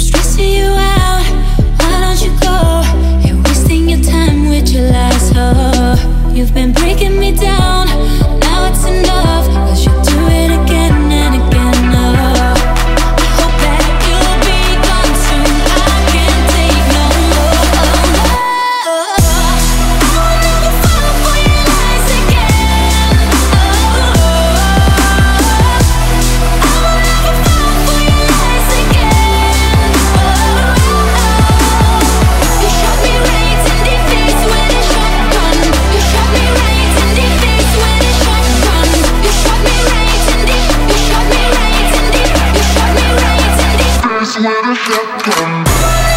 stressing you face with